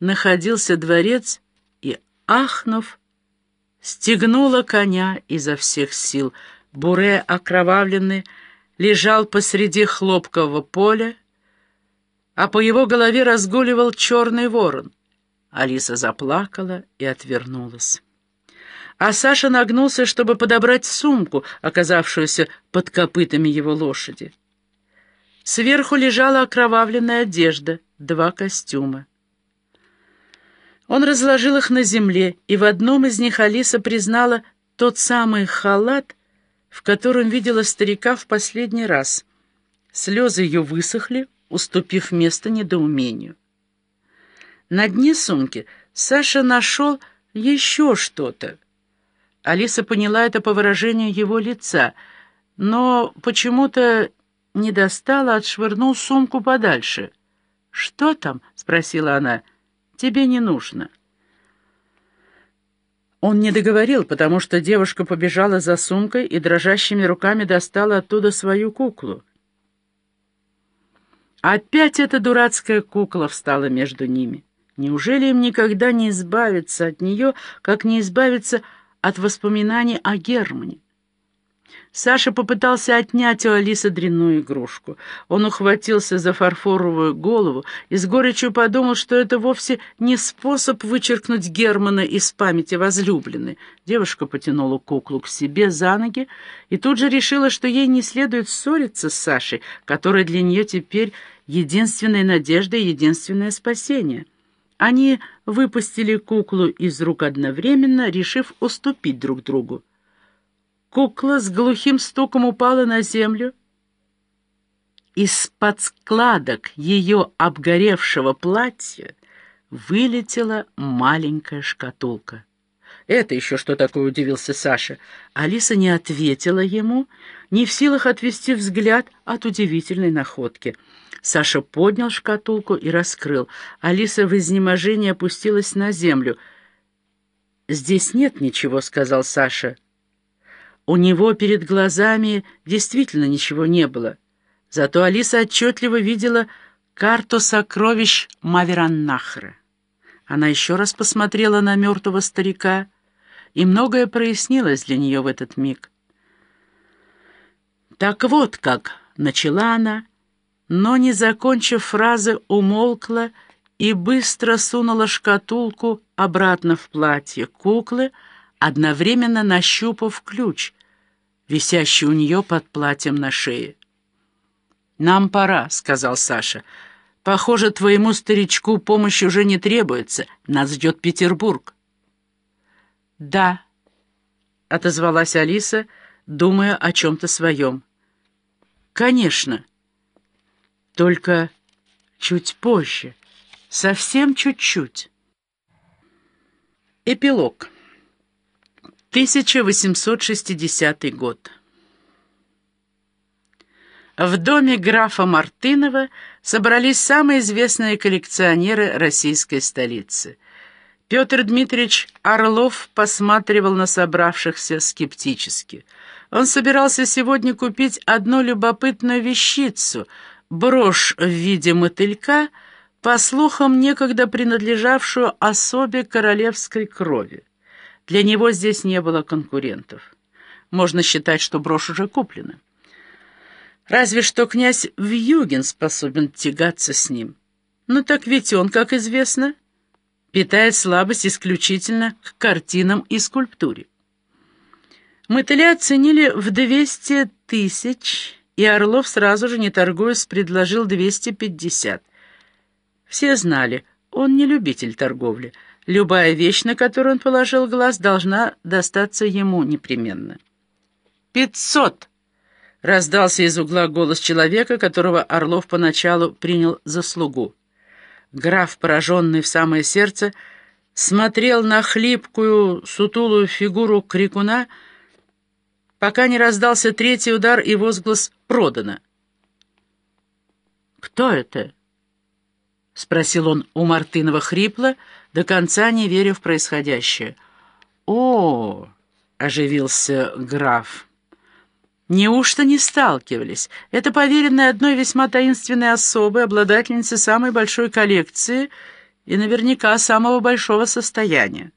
находился дворец, и, ахнув, стегнула коня изо всех сил. Буре, окровавленный, лежал посреди хлопкового поля, а по его голове разгуливал черный ворон. Алиса заплакала и отвернулась. А Саша нагнулся, чтобы подобрать сумку, оказавшуюся под копытами его лошади. Сверху лежала окровавленная одежда, два костюма. Он разложил их на земле, и в одном из них Алиса признала тот самый халат, в котором видела старика в последний раз. Слезы ее высохли, уступив место недоумению. На дне сумки Саша нашел еще что-то. Алиса поняла это по выражению его лица, но почему-то не достала, отшвырнул сумку подальше. «Что там?» — спросила она. «Тебе не нужно». Он не договорил, потому что девушка побежала за сумкой и дрожащими руками достала оттуда свою куклу. Опять эта дурацкая кукла встала между ними. Неужели им никогда не избавиться от нее, как не избавиться от воспоминаний о Германе? Саша попытался отнять у Алисы дрянную игрушку. Он ухватился за фарфоровую голову и с горечью подумал, что это вовсе не способ вычеркнуть Германа из памяти возлюбленной. Девушка потянула куклу к себе за ноги и тут же решила, что ей не следует ссориться с Сашей, которая для нее теперь единственная надежда и единственное спасение. Они выпустили куклу из рук одновременно, решив уступить друг другу. Кукла с глухим стуком упала на землю. Из-под складок ее обгоревшего платья вылетела маленькая шкатулка. «Это еще что такое?» — удивился Саша. Алиса не ответила ему, не в силах отвести взгляд от удивительной находки. Саша поднял шкатулку и раскрыл. Алиса в изнеможении опустилась на землю. «Здесь нет ничего», — сказал Саша. У него перед глазами действительно ничего не было. Зато Алиса отчетливо видела карту сокровищ Мавераннахра. Она еще раз посмотрела на мертвого старика, и многое прояснилось для нее в этот миг. «Так вот как!» — начала она, но, не закончив фразы, умолкла и быстро сунула шкатулку обратно в платье куклы, одновременно нащупав ключ, висящий у нее под платьем на шее. «Нам пора», — сказал Саша. «Похоже, твоему старичку помощь уже не требуется. Нас ждет Петербург». «Да», — отозвалась Алиса, думая о чем-то своем. «Конечно. Только чуть позже. Совсем чуть-чуть». Эпилог. 1860 год. В доме графа Мартынова собрались самые известные коллекционеры российской столицы. Петр Дмитриевич Орлов посматривал на собравшихся скептически. Он собирался сегодня купить одну любопытную вещицу — брошь в виде мотылька, по слухам, некогда принадлежавшую особе королевской крови. Для него здесь не было конкурентов. Можно считать, что брошь уже куплена. Разве что князь Вьюгин способен тягаться с ним. Но так ведь он, как известно, питает слабость исключительно к картинам и скульптуре. Мотыля оценили в 200 тысяч, и Орлов сразу же, не торгуясь, предложил 250. Все знали, он не любитель торговли — Любая вещь, на которую он положил глаз, должна достаться ему непременно. «Пятьсот!» — раздался из угла голос человека, которого Орлов поначалу принял за слугу. Граф, пораженный в самое сердце, смотрел на хлипкую, сутулую фигуру крикуна, пока не раздался третий удар и возглас «Продано!». «Кто это?» — спросил он у Мартынова хрипло, до конца не веря в происходящее. «О!» — оживился граф. «Неужто не сталкивались? Это поверенная одной весьма таинственной особой, обладательницы самой большой коллекции и наверняка самого большого состояния.